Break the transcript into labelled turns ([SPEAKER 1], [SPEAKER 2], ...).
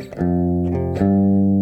[SPEAKER 1] うん